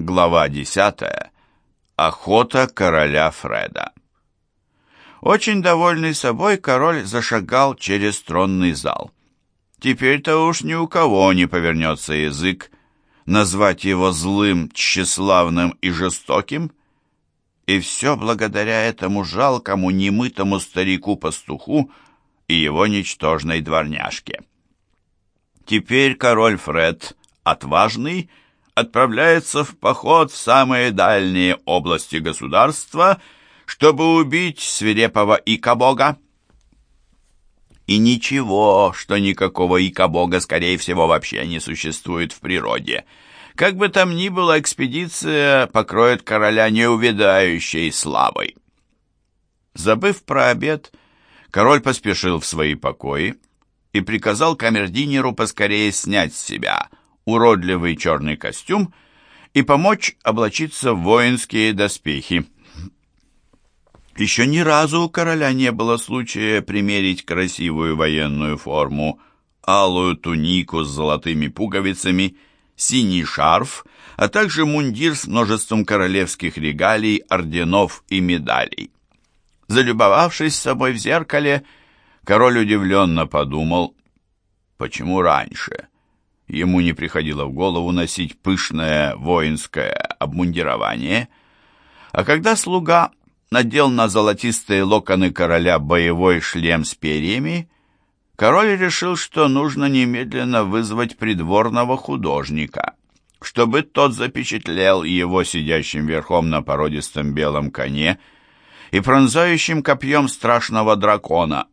Глава 10. Охота короля Фреда. Очень довольный собой, король зашагал через тронный зал. Теперь-то уж ни у кого не повернется язык назвать его злым, тщеславным и жестоким, и все благодаря этому жалкому, немытому старику-пастуху и его ничтожной дворняжке. Теперь король Фред, отважный, отправляется в поход в самые дальние области государства, чтобы убить свирепого Икабога. И ничего, что никакого Икабога, скорее всего, вообще не существует в природе. Как бы там ни было, экспедиция покроет короля неувядающей славой. Забыв про обед, король поспешил в свои покои и приказал камердинеру поскорее снять с себя – уродливый черный костюм и помочь облачиться в воинские доспехи. Еще ни разу у короля не было случая примерить красивую военную форму, алую тунику с золотыми пуговицами, синий шарф, а также мундир с множеством королевских регалий, орденов и медалей. Залюбовавшись собой в зеркале, король удивленно подумал, почему раньше Ему не приходило в голову носить пышное воинское обмундирование, а когда слуга надел на золотистые локоны короля боевой шлем с перьями, король решил, что нужно немедленно вызвать придворного художника, чтобы тот запечатлел его сидящим верхом на породистом белом коне и пронзающим копьем страшного дракона.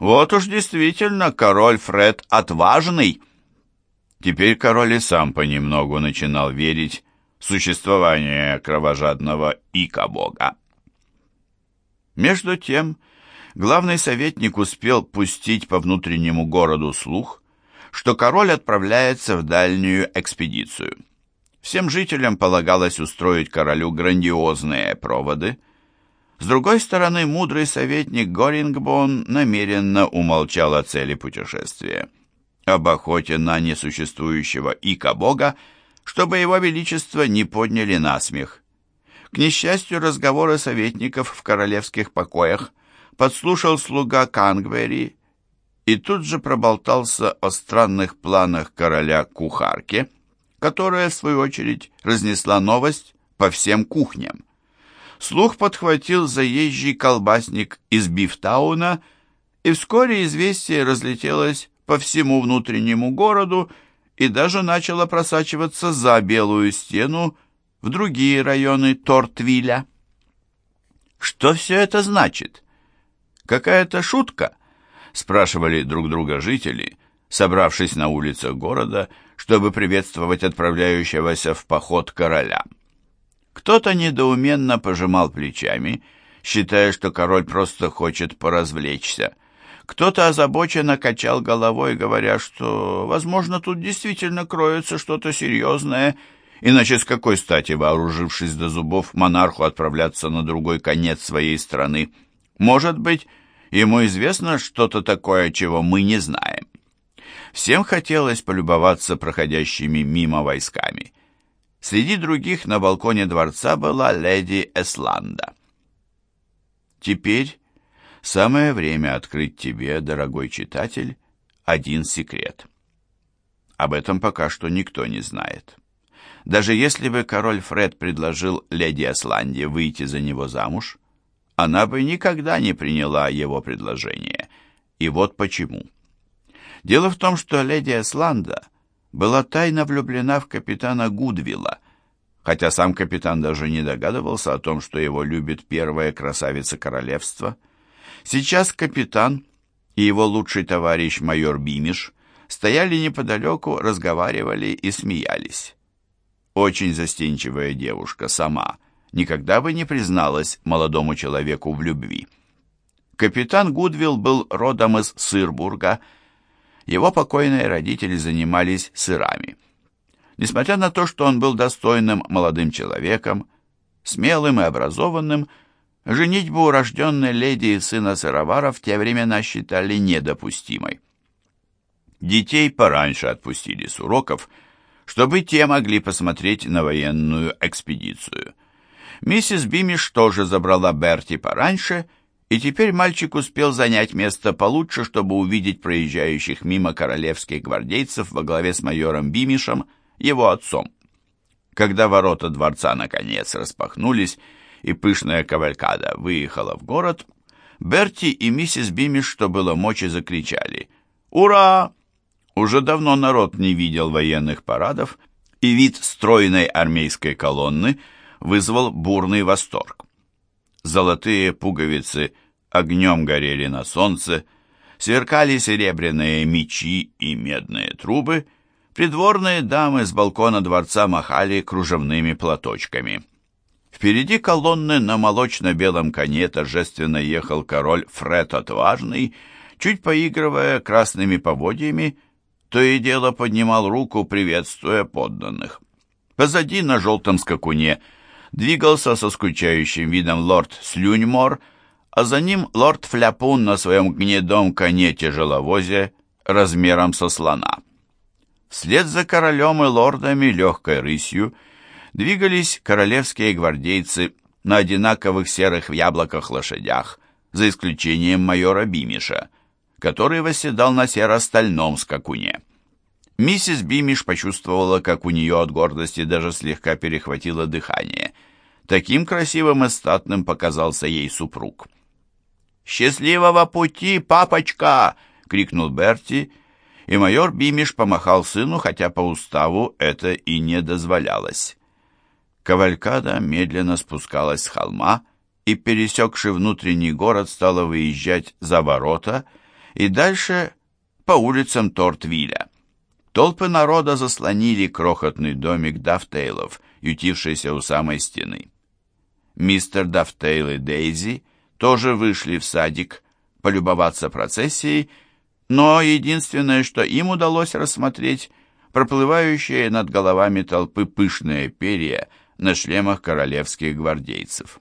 Вот уж действительно король Фред отважный — Теперь король и сам понемногу начинал верить в существование кровожадного ика-бога. Между тем, главный советник успел пустить по внутреннему городу слух, что король отправляется в дальнюю экспедицию. Всем жителям полагалось устроить королю грандиозные проводы. С другой стороны, мудрый советник Горингбон намеренно умолчал о цели путешествия об охоте на несуществующего ика-бога, чтобы его величество не подняли на смех. К несчастью, разговоры советников в королевских покоях подслушал слуга Кангбери и тут же проболтался о странных планах короля кухарки, которая, в свою очередь, разнесла новость по всем кухням. Слух подхватил заезжий колбасник из Бифтауна, и вскоре известие разлетелось по всему внутреннему городу и даже начала просачиваться за Белую стену в другие районы Тортвиля. «Что все это значит? Какая-то шутка?» — спрашивали друг друга жители, собравшись на улицах города, чтобы приветствовать отправляющегося в поход короля. Кто-то недоуменно пожимал плечами, считая, что король просто хочет поразвлечься — кто-то озабоченно качал головой, говоря, что, возможно, тут действительно кроется что-то серьезное, иначе с какой стати, вооружившись до зубов, монарху отправляться на другой конец своей страны? Может быть, ему известно что-то такое, чего мы не знаем. Всем хотелось полюбоваться проходящими мимо войсками. Среди других на балконе дворца была леди Эсланда. Теперь Самое время открыть тебе, дорогой читатель, один секрет. Об этом пока что никто не знает. Даже если бы король Фред предложил леди Асланде выйти за него замуж, она бы никогда не приняла его предложение. И вот почему. Дело в том, что леди Асланда была тайно влюблена в капитана Гудвилла, хотя сам капитан даже не догадывался о том, что его любит первая красавица королевства – Сейчас капитан и его лучший товарищ майор Бимиш стояли неподалеку, разговаривали и смеялись. Очень застенчивая девушка сама никогда бы не призналась молодому человеку в любви. Капитан Гудвилл был родом из Сырбурга. Его покойные родители занимались сырами. Несмотря на то, что он был достойным молодым человеком, смелым и образованным, Женитьбу урожденной леди и сына сыровара в те времена считали недопустимой. Детей пораньше отпустили с уроков, чтобы те могли посмотреть на военную экспедицию. Миссис Бимиш тоже забрала Берти пораньше, и теперь мальчик успел занять место получше, чтобы увидеть проезжающих мимо королевских гвардейцев во главе с майором Бимишем, его отцом. Когда ворота дворца наконец распахнулись, и пышная кавалькада выехала в город, Берти и миссис Бимиш, что было мочи, закричали «Ура!». Уже давно народ не видел военных парадов, и вид стройной армейской колонны вызвал бурный восторг. Золотые пуговицы огнем горели на солнце, сверкали серебряные мечи и медные трубы, придворные дамы с балкона дворца махали кружевными платочками. Впереди колонны на молочно-белом коне торжественно ехал король Фред Отважный, чуть поигрывая красными поводьями, то и дело поднимал руку, приветствуя подданных. Позади на желтом скакуне двигался со скучающим видом лорд Слюньмор, а за ним лорд Фляпун на своем гнедом коне-тяжеловозе размером со слона. Вслед за королем и лордами легкой рысью двигались королевские гвардейцы на одинаковых серых в яблоках лошадях, за исключением майора Бимиша, который восседал на серо-стальном скакуне. Миссис Бимиш почувствовала, как у нее от гордости даже слегка перехватило дыхание. Таким красивым и статным показался ей супруг. «Счастливого пути, папочка!» — крикнул Берти, и майор Бимиш помахал сыну, хотя по уставу это и не дозволялось. Кавалькада медленно спускалась с холма и, пересекши внутренний город, стала выезжать за ворота и дальше по улицам Тортвиля. Толпы народа заслонили крохотный домик Дафтейлов, ютившийся у самой стены. Мистер Дафтейл и Дейзи тоже вышли в садик полюбоваться процессией, но единственное, что им удалось рассмотреть, проплывающие над головами толпы пышные перья – на шлемах королевских гвардейцев.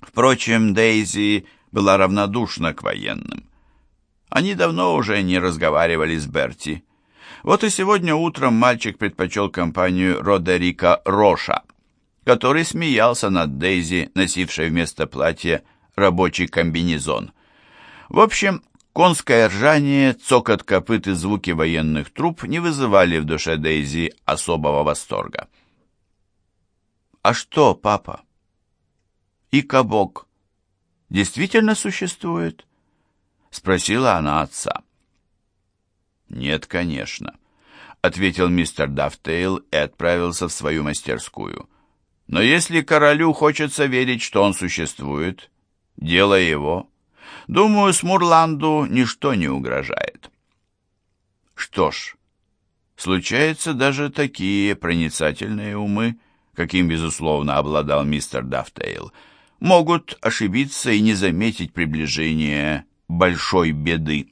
Впрочем, Дейзи была равнодушна к военным. Они давно уже не разговаривали с Берти. Вот и сегодня утром мальчик предпочел компанию Родерика Роша, который смеялся над Дейзи, носившей вместо платья рабочий комбинезон. В общем, конское ржание, цокот копыт и звуки военных труп не вызывали в душе Дейзи особого восторга. «А что, папа? И кабок действительно существует?» Спросила она отца. «Нет, конечно», — ответил мистер Дафтейл и отправился в свою мастерскую. «Но если королю хочется верить, что он существует, дело его. Думаю, Смурланду ничто не угрожает». Что ж, случаются даже такие проницательные умы, каким, безусловно, обладал мистер Дафтейл, могут ошибиться и не заметить приближения большой беды.